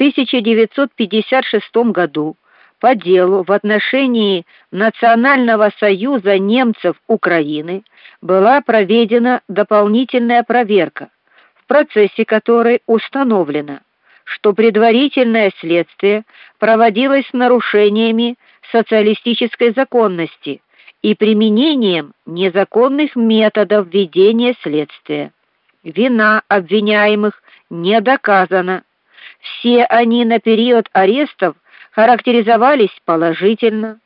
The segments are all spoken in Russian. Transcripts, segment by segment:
1956 году по делу в отношении Национального союза немцев Украины была проведена дополнительная проверка, в процессе которой установлено, что предварительное следствие проводилось с нарушениями социалистической законности и применением незаконных методов ведения следствия. Вина обвиняемых не доказана. Все они на период арестов характеризовались положительно,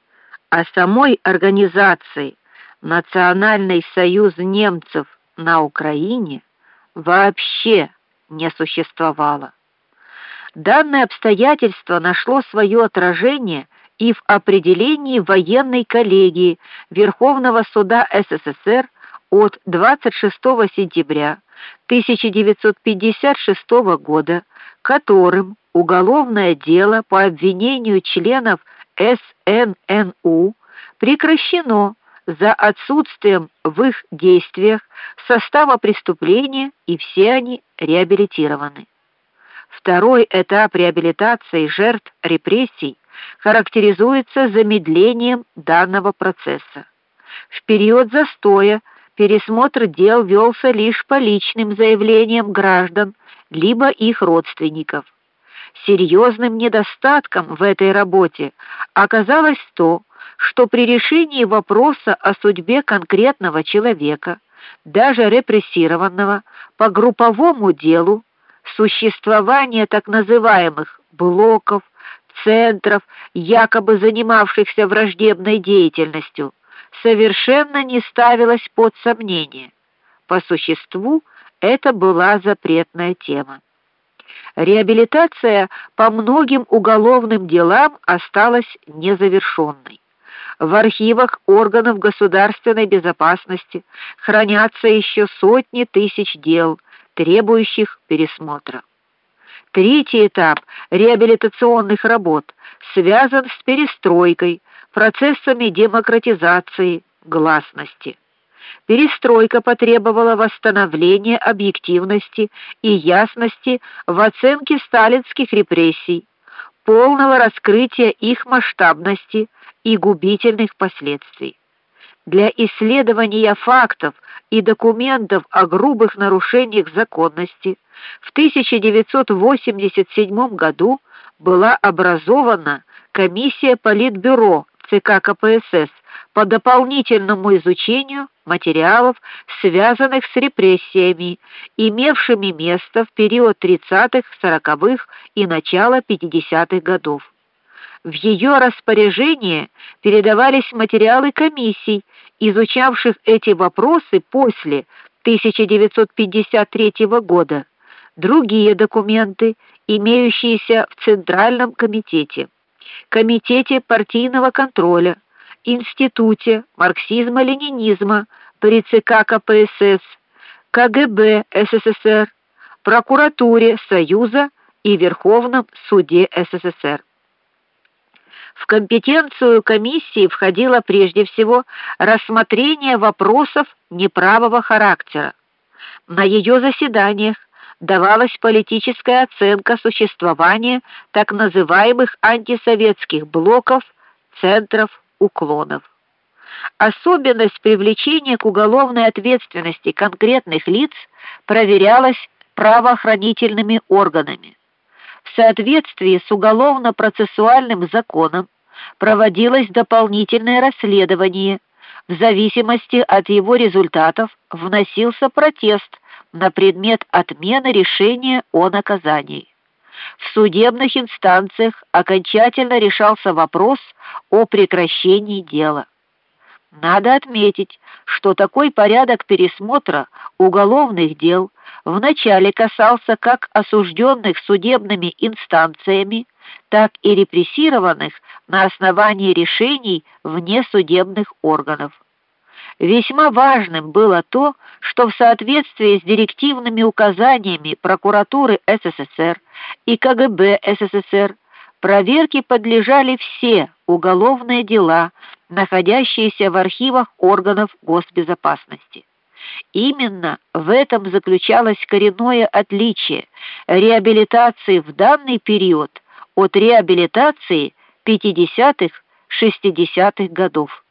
а самой организации Национальный союз немцев на Украине вообще не существовало. Данное обстоятельство нашло свое отражение и в определении военной коллегии Верховного суда СССР от 26 сентября 1956 года, которым уголовное дело по обвинению членов СННУ прекращено за отсутствием в их действиях состава преступления, и все они реабилитированы. Второй этап реабилитации жертв репрессий характеризуется замедлением данного процесса. В период застоя пересмотр дел велся лишь по личным заявлениям граждан либо их родственников. Серьезным недостатком в этой работе оказалось то, что при решении вопроса о судьбе конкретного человека, даже репрессированного по групповому делу, существование так называемых блоков, центров, якобы занимавшихся враждебной деятельностью, совершенно не ставилось под сомнение. По существу это была запретная тема. Реабилитация по многим уголовным делам осталась незавершенной. В архивах органов государственной безопасности хранятся еще сотни тысяч дел, требующих пересмотра. Третий этап реабилитационных работ связан с перестройкой, процессами демократизации, гласности. Перестройка потребовала восстановления объективности и ясности в оценке сталинских репрессий, полного раскрытия их масштабности и губительных последствий. Для исследования фактов и документов о грубых нарушениях законности в 1987 году была образована комиссия Политбюро ЦК КПСС по дополнительному изучению материалов, связанных с репрессиями, имевшими место в период 30-х, 40-х и начала 50-х годов. В ее распоряжение передавались материалы комиссий, изучавших эти вопросы после 1953 года, другие документы, имеющиеся в Центральном комитете, комитете партийного контроля, Институте марксизма-ленинизма при ЦК КПСС, КГБ СССР, прокуратуре Союза и Верховном суде СССР. В компетенцию комиссии входило прежде всего рассмотрение вопросов неправого характера. На ее заседаниях давалась политическая оценка существования так называемых антисоветских блоков, центров, уклонов. Особенность привлечения к уголовной ответственности конкретных лиц проверялась правоохранительными органами. В соответствии с уголовно-процессуальным законом проводилось дополнительное расследование. В зависимости от его результатов вносился протест на предмет отмены решения о наказании. В судебных инстанциях окончательно решался вопрос о прекращении дела. Надо отметить, что такой порядок пересмотра уголовных дел вначале касался как осужденных судебными инстанциями, так и репрессированных на основании решений внесудебных органов. Весьма важным было то, что в соответствии с директивными указаниями прокуратуры СССР и КГБ СССР проверке подлежали все уголовные дела, находящиеся в архивах органов госбезопасности. Именно в этом заключалось коренное отличие реабилитации в данный период от реабилитации 50-х, 60-х годов.